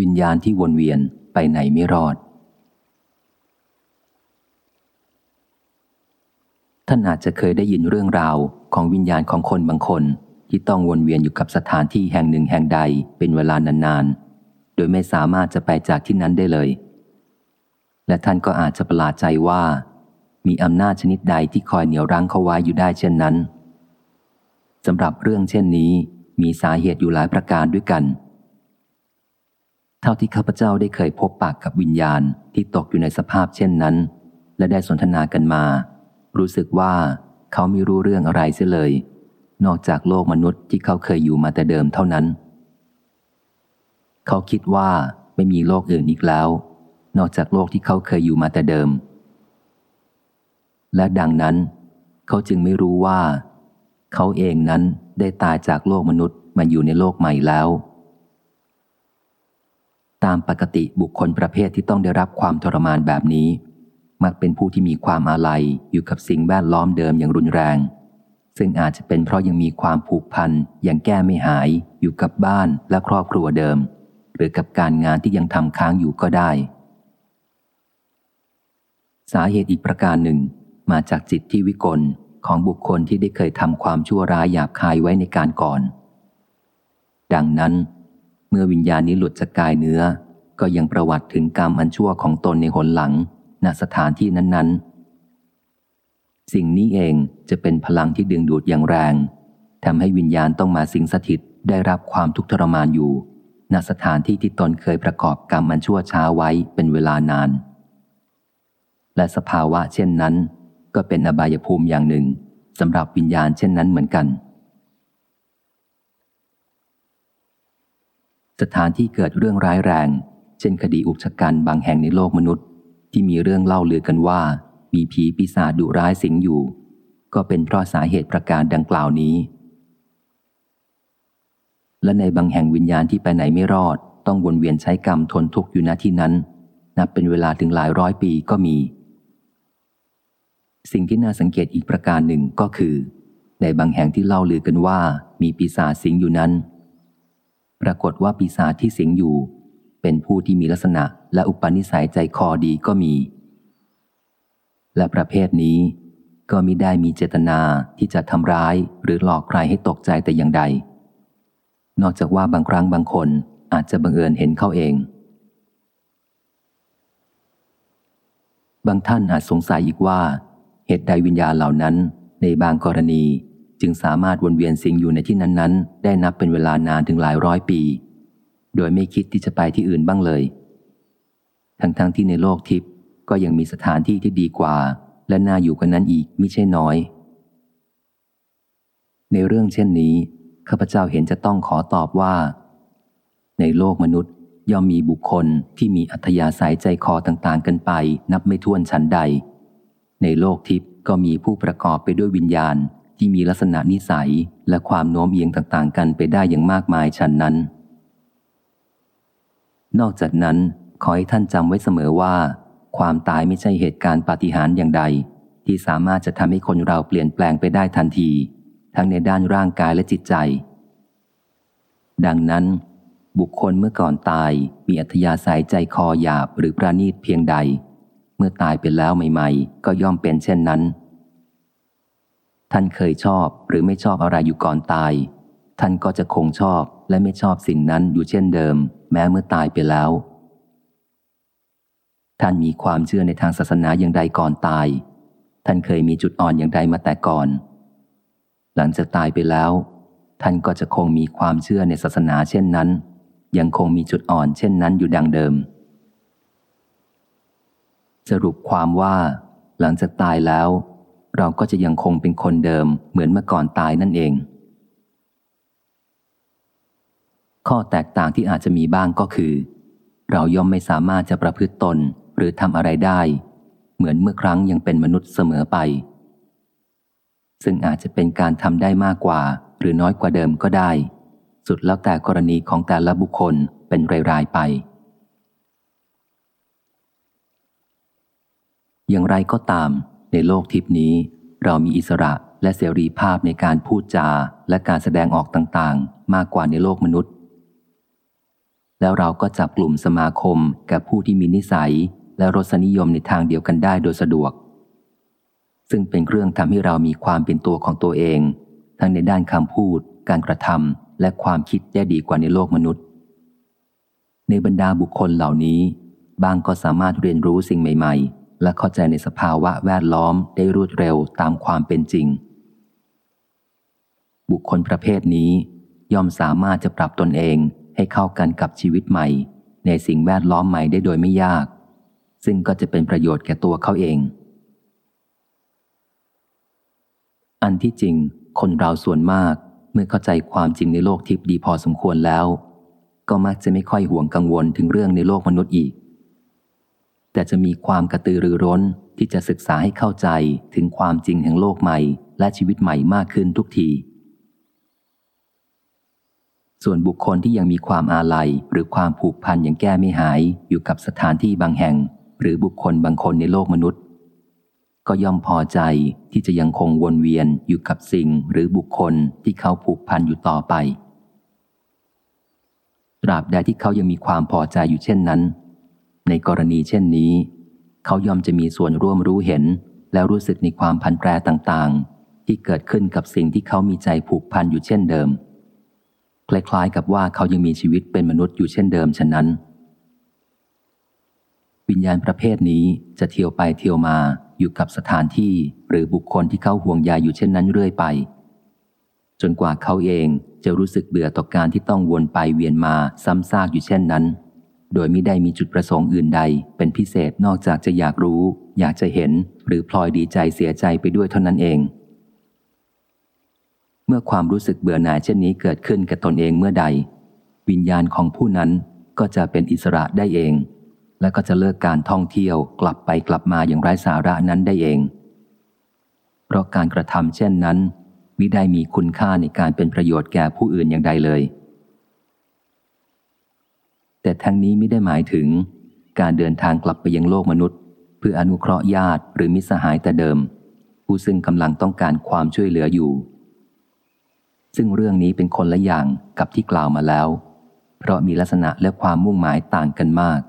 วิญญาณที่วนเวียนไปไหนไม่รอด ท่านอาจจะเคยได้ยินเรื่องราวของวิญญาณของคนบางคน ที่ต้องวนเวียนอยู่กับสถานที่แห่งหนึ่งแห่งใดเป็นเวลานานๆ โดยไม่สามารถจะไปจากที่นั้นได้เลย และท่านก็อาจจะประหลาดใจว่า มีอำนาจชนิดใดที่คอยเหนี่ยวรั้งเขาไว้อยู่ได้เช่นนั้นสำหรับเรื่องเช่นนี้มีสาเหตุอยู่หลายประการด้วยกัน เท่าที่ข้าพเจ้าได้เคยพบปากกับวิญญาณที่ตกอยู่ในสภาพเช่นนั้น และได้สนทนากันมา รู้สึกว่าเขาไม่รู้เรื่องอะไรเสียเลย นอกจากโลกมนุษย์ที่เขาเคยอยู่มาแต่เดิมเท่านั้น เขาคิดว่าไม่มีโลกอื่นอีกแล้ว นอกจากโลกที่เขาเคยอยู่มาแต่เดิม และดังนั้น เขาจึงไม่รู้ว่า เขาเองนั้นได้ตายจากโลกมนุษย์มาอยู่ในโลกใหม่แล้ว ตามปกติบุคคลประเภทที่ต้องได้รับความทรมานแบบนี้ มักเป็นผู้ที่มีความอาลัยอยู่กับสิ่งแวดล้อมเดิมอย่างรุนแรง ซึ่งอาจจะเป็นเพราะยังมีความผูกพันอย่างแก้ไม่หายอยู่กับบ้านและครอบครัวเดิม หรือกับการงานที่ยังทำค้างอยู่ก็ได้ สาเหตุอีกประการหนึ่ง มาจากจิตที่วิกลของบุคคลที่ได้เคยทำความชั่วร้ายหยาบคายไว้ในการก่อน ดังนั้น เมื่อวิญญาณนี้หลุดจากกายเนื้อ ก็ยังประวัติถึงกรรมอันชั่วของตนในหนหลังณสถานที่นั้นๆ สิ่งนี้เองจะเป็นพลังที่ดึงดูดอย่างแรงทำให้วิญญาณต้องมาสิงสถิตได้รับความทุกข์ทรมานอยู่ณสถานที่ที่ตนเคยประกอบกรรมอันชั่วช้าไว้เป็นเวลานาน และสภาวะเช่นนั้น ก็เป็นอบายภูมิอย่างหนึ่งสำหรับวิญญาณเช่นนั้นเหมือนกัน สถานที่เกิดเรื่องร้ายแรง เช่นคดีอุกชะกันบางแห่งในโลกมนุษย์ ที่มีเรื่องเล่าลือกันว่า มีผีปีศาจดุร้ายสิงอยู่ ก็เป็นเพราะสาเหตุประการดังกล่าวนี้ และในบางแห่งวิญญาณที่ไปไหนไม่รอด ต้องวนเวียนใช้กรรมทนทุกข์อยู่ณที่นั้น นับเป็นเวลาถึงหลายร้อยปีก็มี สิ่งที่น่าสังเกตอีกประการหนึ่งก็คือ ในบางแห่งที่เล่าลือกันว่า มีปีศาจสิงอยู่นั้น ปรากฏว่าปีศาจที่สิงอยู่ เป็นผู้ที่มีลักษณะและอุปนิสัยใจคอดีก็มี และประเภทนี้ก็มิได้มีเจตนาที่จะทำร้ายหรือหลอกใครให้ตกใจแต่อย่างใด นอกจากว่าบางครั้งบางคนอาจจะบังเอิญเห็นเข้าเอง บางท่านอาจสงสัยอีกว่า เหตุใดวิญญาณเหล่านั้นในบางกรณี จึงสามารถวนเวียนสิงอยู่ในที่นั้นๆ ได้นับเป็นเวลานานถึงหลายร้อยปี โดยไม่คิดที่จะไปที่อื่นบ้างเลย ทั้งๆทที่ในโลกทิพย์ก็ยังมีสถานที่ที่ดีกว่า และน่าอยู่กันนั้นอีกไมิใช่น้อย ในเรื่องเช่นนี้ข้าพเจ้าเห็นจะต้องขอตอบว่า ในโลกมนุษย์ย่อมมีบุคคลที่มีอัธยาศัยใจคอต่างๆ กันไป นับไม่ถ้วนชั้นใด ในโลกทิพย์ก็มีผู้ประกอบไปด้วยวิญญาณ ที่มีลักษณะนิสัยและความโน้มเอียงต่างๆ กันไปได้อย่างมากมายฉันนั้น นอกจากนั้น ขอให้ท่านจำไว้เสมอว่า ความตายไม่ใช่เหตุการณ์ปาฏิหาริย์อย่างใด ที่สามารถจะทำให้คนเราเปลี่ยนแปลงไปได้ทันที ทั้งในด้านร่างกายและจิตใจ ดังนั้น บุคคลเมื่อก่อนตายมีอัธยาศัยใจคอหยาบหรือประณีตเพียงใด เมื่อตายไปแล้วใหม่ ๆ ก็ย่อมเป็นเช่นนั้น ท่านเคยชอบหรือไม่ชอบอะไรอยู่ก่อนตาย ท่านก็จะคงชอบและไม่ชอบสิ่งนั้นอยู่เช่นเดิม แม้เมื่อตายไปแล้ว ท่านมีความเชื่อในทางศาสนาอย่างใดก่อนตาย ท่านเคยมีจุดอ่อนอย่างใดมาแต่ก่อน หลังจากตายไปแล้ว ท่านก็จะคงมีความเชื่อในศาสนาเช่นนั้น ยังคงมีจุดอ่อนเช่นนั้นอยู่ดังเดิม สรุปความว่า หลังจากตายแล้ว เราก็จะยังคงเป็นคนเดิมเหมือนเมื่อก่อนตายนั่นเอง ข้อแตกต่างที่อาจจะมีบ้างก็คือ เราย่อมไม่สามารถจะประพฤติตนหรือทำอะไรได้ เหมือนเมื่อครั้งยังเป็นมนุษย์เสมอไป ซึ่งอาจจะเป็นการทำได้มากกว่า หรือน้อยกว่าเดิมก็ได้ สุดแล้วแต่กรณีของแต่ละบุคคลเป็นรายๆไปอย่างไรก็ตาม ในโลกทิพนี้ เรามีอิสระและเสรีภาพในการพูดจาและการแสดงออกต่างๆ มากกว่าในโลกมนุษย์ แล้วเราก็จับกลุ่มสมาคมกับผู้ที่มีนิสัย และรสนิยมในทางเดียวกันได้โดยสะดวก ซึ่งเป็นเครื่องทำให้เรามีความเป็นตัวของตัวเอง ทั้งในด้านคำพูด การกระทำและความคิดได้ดีกว่าในโลกมนุษย์ ในบรรดาบุคคลเหล่านี้ บางก็สามารถเรียนรู้สิ่งใหม่ ๆ และเข้าใจในสภาวะแวดล้อมได้รวดเร็วตามความเป็นจริง บุคคลประเภทนี้ย่อมสามารถจะปรับตนเองให้เข้ากันกับชีวิตใหม่ ในสิ่งแวดล้อมใหม่ได้โดยไม่ยาก ซึ่งก็จะเป็นประโยชน์แก่ตัวเขาเอง อันที่จริง คนเราส่วนมากเมื่อเข้าใจความจริงในโลกทิพย์ดีพอสมควรแล้ว ก็มักจะไม่ค่อยห่วงกังวลถึงเรื่องในโลกมนุษย์อีก แต่จะมีความกระตือรือร้นที่จะศึกษาให้เข้าใจถึงความจริงแห่งโลกใหม่และชีวิตใหม่มากขึ้นทุกที ส่วนบุคคลที่ยังมีความอาลัยหรือความผูกพันยังแก้ไม่หายอยู่กับสถานที่บางแห่ง หรือบุคคลบางคนในโลกมนุษย์ ก็ย่อมพอใจที่จะยังคงวนเวียนอยู่กับสิ่งหรือบุคคลที่เขาผูกพันอยู่ต่อไป ตราบใดที่เขายังมีความพอใจอยู่เช่นนั้น ในกรณีเช่นนี้ เขายอมจะมีส่วนร่วมรู้เห็น แล้วรู้สึกในความพันแปรต่างๆ ที่เกิดขึ้นกับสิ่งที่เขามีใจผูกพันอยู่เช่นเดิม คล้ายๆกับว่าเขายังมีชีวิตเป็นมนุษย์อยู่เช่นเดิมฉะนั้น วิญญาณประเภทนี้จะเที่ยวไปเที่ยวมาอยู่กับสถานที่หรือบุคคลที่เขาห่วงใยอยู่เช่นนั้นเรื่อยไป จนกว่าเขาเองจะรู้สึกเบื่อต่อการที่ต้องวนไปเวียนมาซ้ำซากอยู่เช่นนั้น โดยไม่ได้มีจุดประสงค์อื่นใด เป็นพิเศษนอกจากจะอยากรู้ อยากจะเห็น หรือพลอยดีใจเสียใจไปด้วยเท่านั้นเอง เมื่อความรู้สึกเบื่อหน่ายเช่นนี้เกิดขึ้นกับตนเองเมื่อใด วิญญาณของผู้นั้นก็จะเป็นอิสระได้เอง และก็จะเลิกการท่องเที่ยวกลับไปกลับมาอย่างไร้สาระนั้นได้เอง เพราะการกระทำเช่นนั้นมิได้มีคุณค่าในการเป็นประโยชน์แก่ผู้อื่นอย่างใดเลย แต่ทั้งนี้ไม่ได้หมายถึง การเดินทางกลับไปยังโลกมนุษย์ เพื่ออนุเคราะห์ญาติหรือมิสหายแต่เดิม ผู้ซึ่งกำลังต้องการความช่วยเหลืออยู่ ซึ่งเรื่องนี้เป็นคนละอย่างกับที่กล่าวมาแล้ว เพราะมีลักษณะและความมุ่งหมายต่างกันมาก